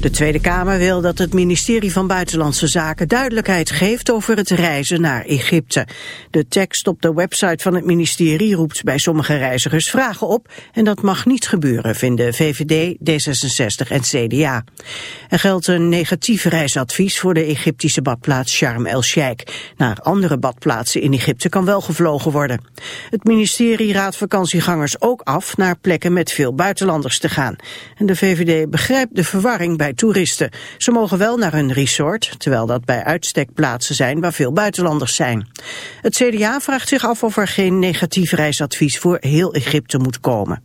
De Tweede Kamer wil dat het ministerie van Buitenlandse Zaken duidelijkheid geeft over het reizen naar Egypte. De tekst op de website van het ministerie roept bij sommige reizigers vragen op en dat mag niet gebeuren, vinden VVD, D66 en CDA. Er geldt een negatief reisadvies voor de Egyptische badplaats Sharm el-Sheikh. Naar andere badplaatsen in Egypte kan wel gevlogen worden. Het ministerie raadt vakantiegangers ook af naar plekken met veel buitenlanders te gaan. En de VVD begrijpt de verwarring bij toeristen. Ze mogen wel naar een resort, terwijl dat bij uitstek plaatsen zijn waar veel buitenlanders zijn. Het CDA vraagt zich af of er geen negatief reisadvies voor heel Egypte moet komen.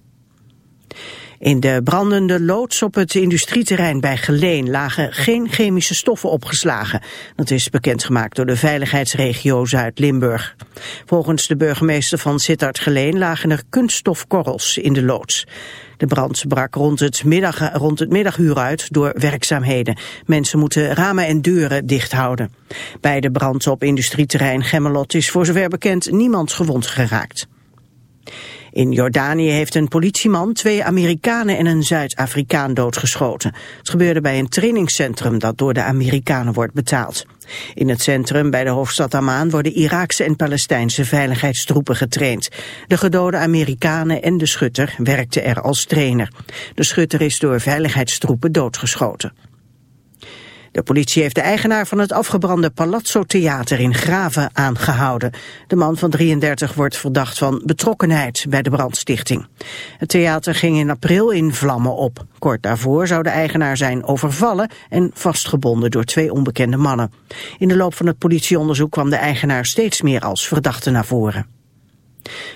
In de brandende loods op het industrieterrein bij Geleen lagen geen chemische stoffen opgeslagen. Dat is bekendgemaakt door de veiligheidsregio Zuid-Limburg. Volgens de burgemeester van Sittard Geleen lagen er kunststofkorrels in de loods. De brand brak rond het, middag, rond het middaguur uit door werkzaamheden. Mensen moeten ramen en deuren dicht houden. Bij de brand op industrieterrein Gemmelot is voor zover bekend niemand gewond geraakt. In Jordanië heeft een politieman twee Amerikanen en een Zuid-Afrikaan doodgeschoten. Het gebeurde bij een trainingscentrum dat door de Amerikanen wordt betaald. In het centrum bij de hoofdstad Amman worden Iraakse en Palestijnse veiligheidstroepen getraind. De gedode Amerikanen en de schutter werkten er als trainer. De schutter is door veiligheidstroepen doodgeschoten. De politie heeft de eigenaar van het afgebrande Palazzo Theater in Graven aangehouden. De man van 33 wordt verdacht van betrokkenheid bij de brandstichting. Het theater ging in april in vlammen op. Kort daarvoor zou de eigenaar zijn overvallen en vastgebonden door twee onbekende mannen. In de loop van het politieonderzoek kwam de eigenaar steeds meer als verdachte naar voren.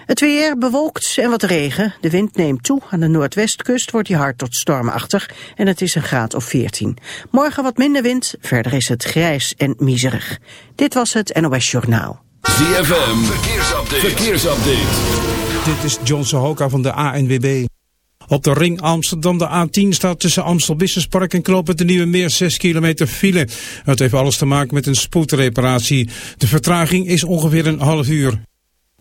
Het weer bewolkt en wat regen. De wind neemt toe. Aan de noordwestkust wordt hij hard tot stormachtig en het is een graad of 14. Morgen wat minder wind, verder is het grijs en miserig. Dit was het NOS Journaal. ZFM, verkeersupdate. verkeersupdate. Dit is John Sohoka van de ANWB. Op de ring Amsterdam de A10 staat tussen Amstel Business Park en Knoop de Nieuwe Meer 6 kilometer file. Het heeft alles te maken met een spoedreparatie. De vertraging is ongeveer een half uur.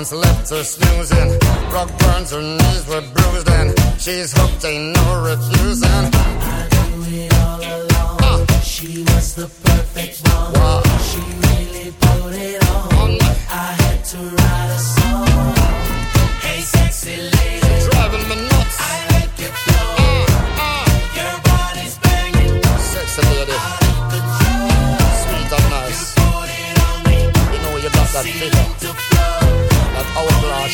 Performance left her snoozing. Rock burns, her knees were bruised, and she's hooked, ain't no refusing. I knew it all along. Uh. She was the perfect one. Wow. She really put it on. On. I had to write a song. Hey, sexy lady. Driving me nuts. I like your flow. Uh, uh. Your body's banging. Sexy lady, Out of control. sweet and nice. Put it on me. You know you got that figure,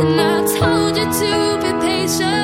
And I told you to be patient.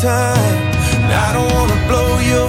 time. I don't wanna blow your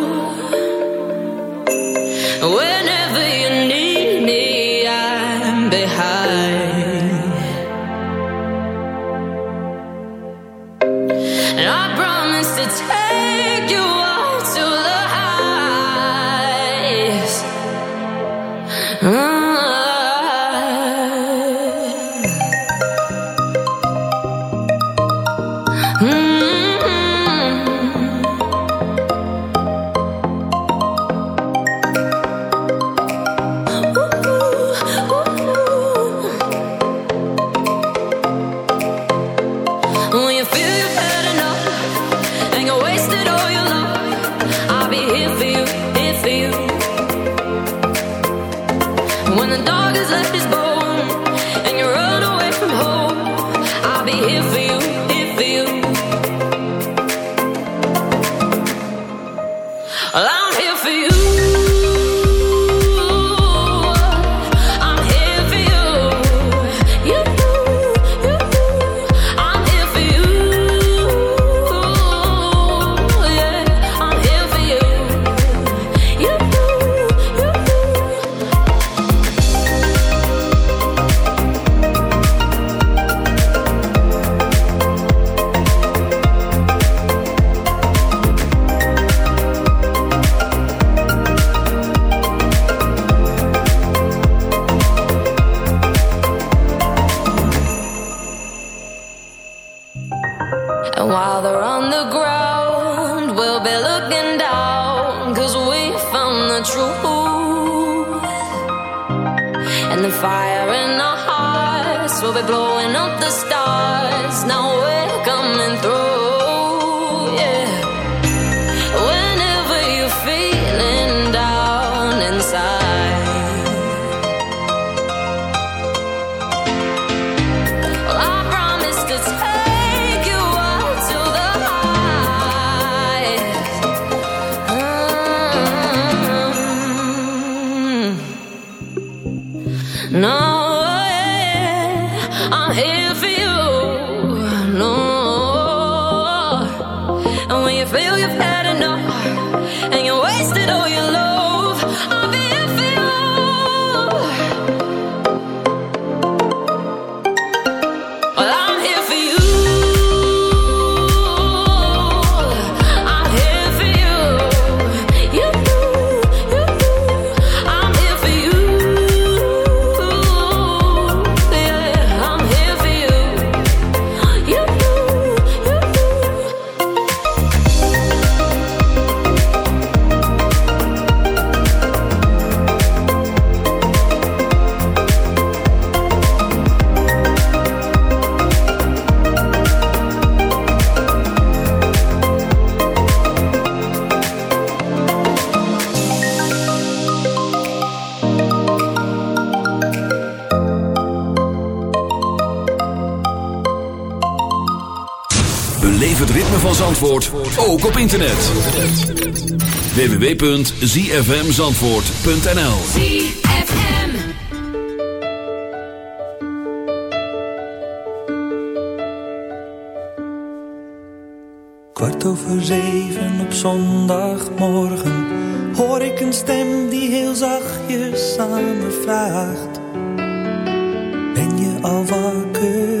ritme van Zandvoort ook op internet. www.zfmzandvoort.nl Kwart over zeven op zondagmorgen Hoor ik een stem die heel zachtjes aan me vraagt Ben je al wakker?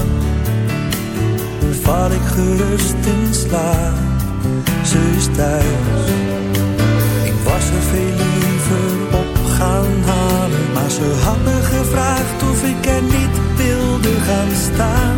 val ik gerust in slaap. Ze is thuis. Ik was er veel liever op gaan halen. Maar ze had me gevraagd of ik er niet wilde gaan staan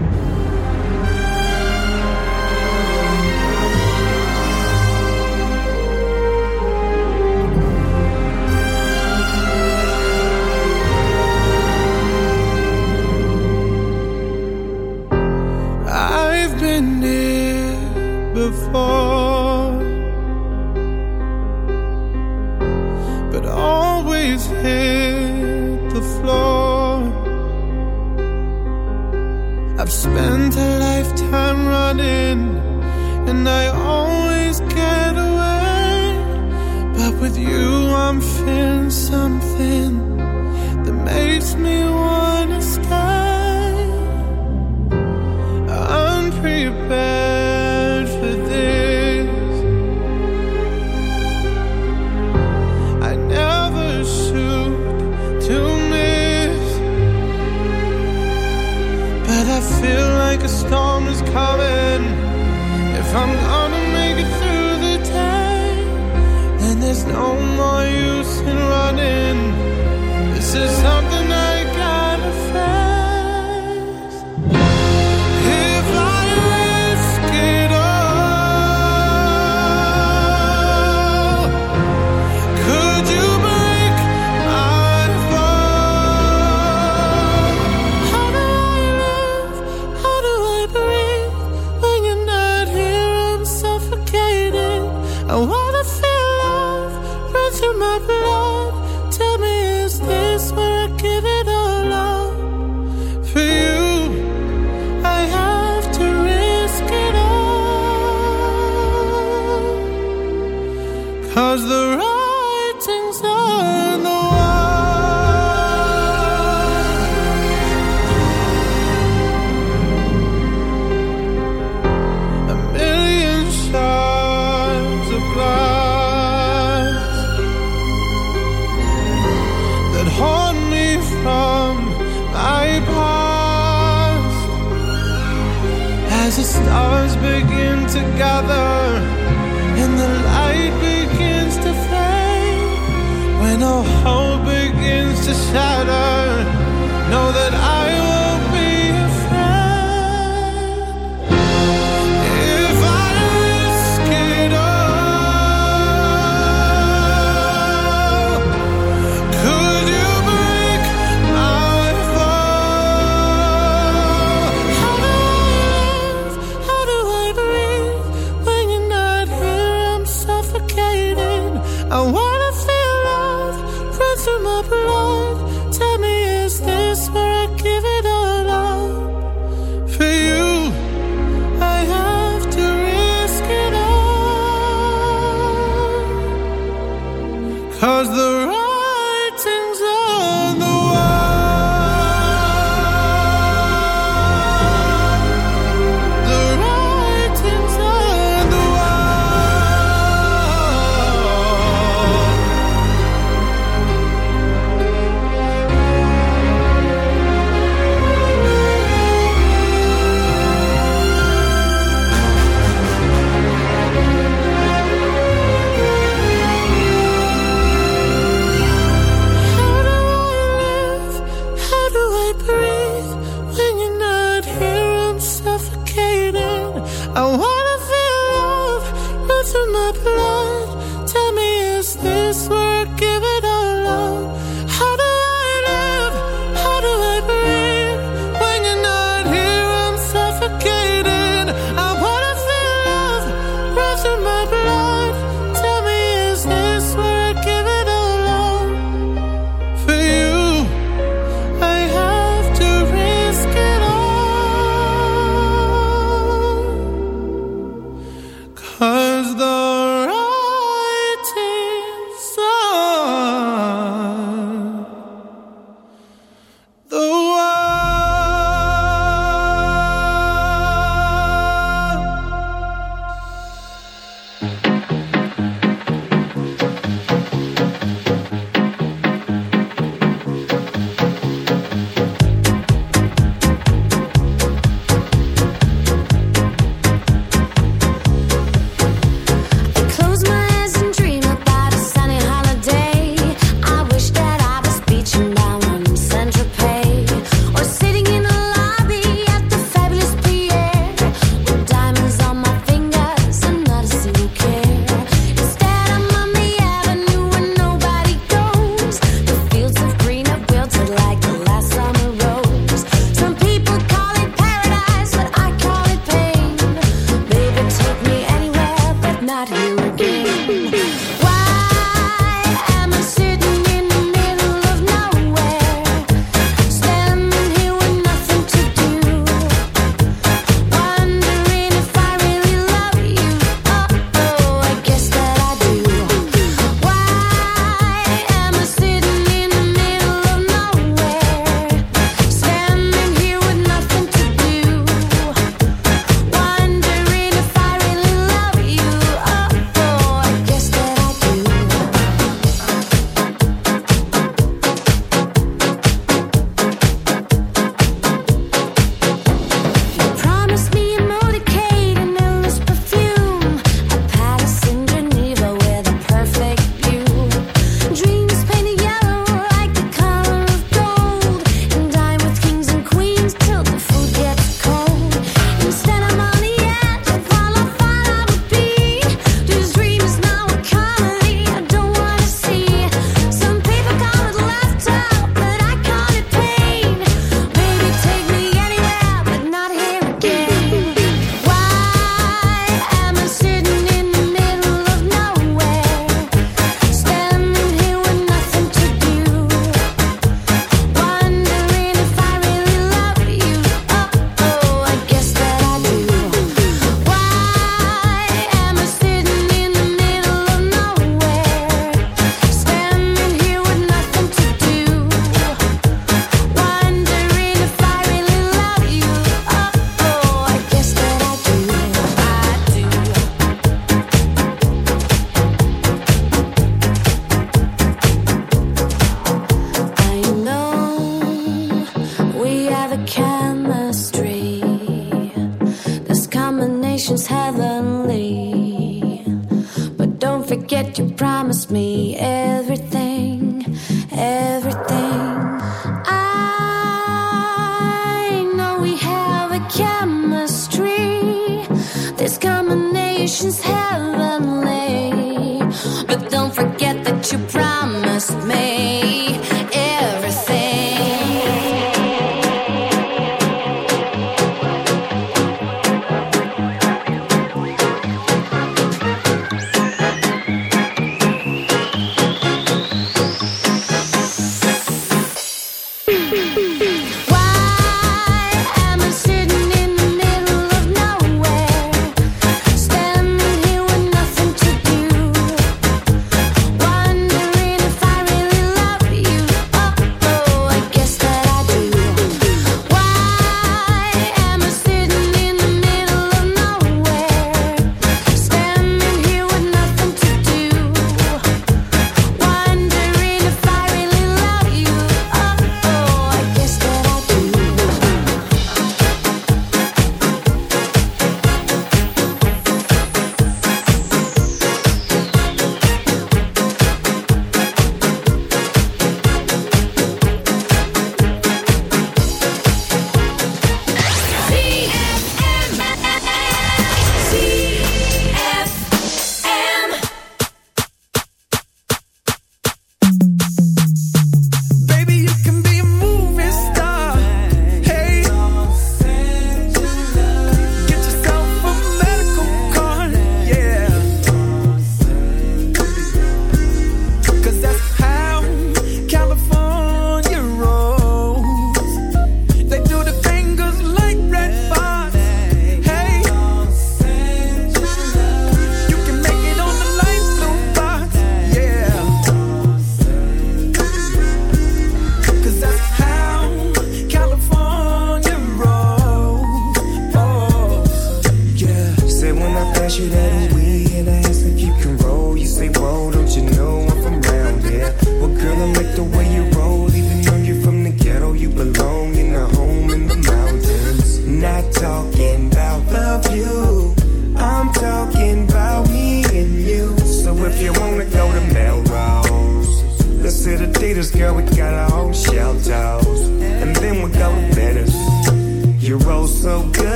Cause